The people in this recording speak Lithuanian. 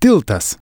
Tiltas.